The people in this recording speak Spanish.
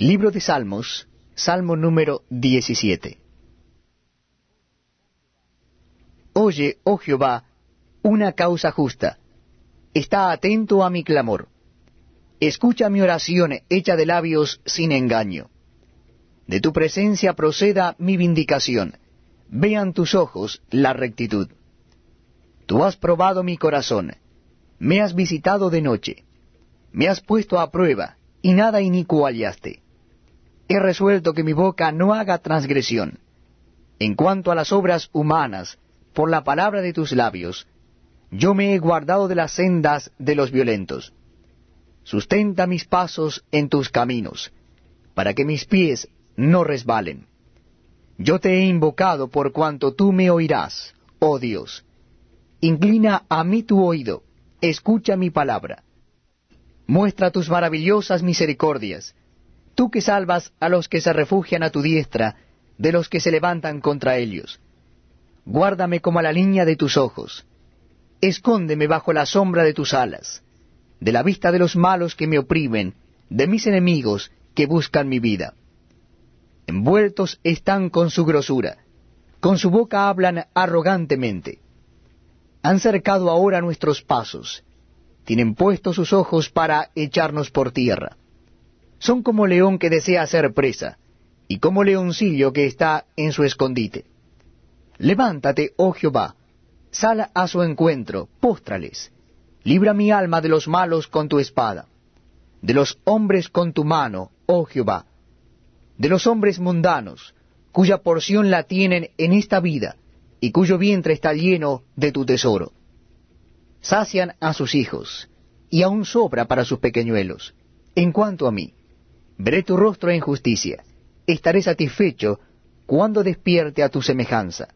Libro de Salmos, Salmo número 17. Oye, oh Jehová, una causa justa. Está atento a mi clamor. Escucha mi oración hecha de labios sin engaño. De tu presencia proceda mi vindicación. Vean tus ojos la rectitud. Tú has probado mi corazón. Me has visitado de noche. Me has puesto a prueba, y nada inicuo hallaste. He resuelto que mi boca no haga transgresión. En cuanto a las obras humanas, por la palabra de tus labios, yo me he guardado de las sendas de los violentos. Sustenta mis pasos en tus caminos, para que mis pies no resbalen. Yo te he invocado por cuanto tú me oirás, oh Dios. Inclina a mí tu oído, escucha mi palabra. Muestra tus maravillosas misericordias, tú que salvas a los que se refugian a tu diestra, de los que se levantan contra ellos. Guárdame como a la línea de tus ojos. Escóndeme bajo la sombra de tus alas, de la vista de los malos que me oprimen, de mis enemigos que buscan mi vida. Envueltos están con su grosura, con su boca hablan arrogantemente. Han cercado ahora nuestros pasos, tienen puestos sus ojos para echarnos por tierra. Son como león que desea hacer presa, y como leoncillo que está en su escondite. Levántate, oh Jehová, sal a su encuentro, póstrales. Libra mi alma de los malos con tu espada, de los hombres con tu mano, oh Jehová, de los hombres mundanos, cuya porción la tienen en esta vida, y cuyo vientre está lleno de tu tesoro. Sacian a sus hijos, y aún sobra para sus pequeñuelos. En cuanto a mí, veré tu rostro en justicia, estaré satisfecho cuando despierte a tu semejanza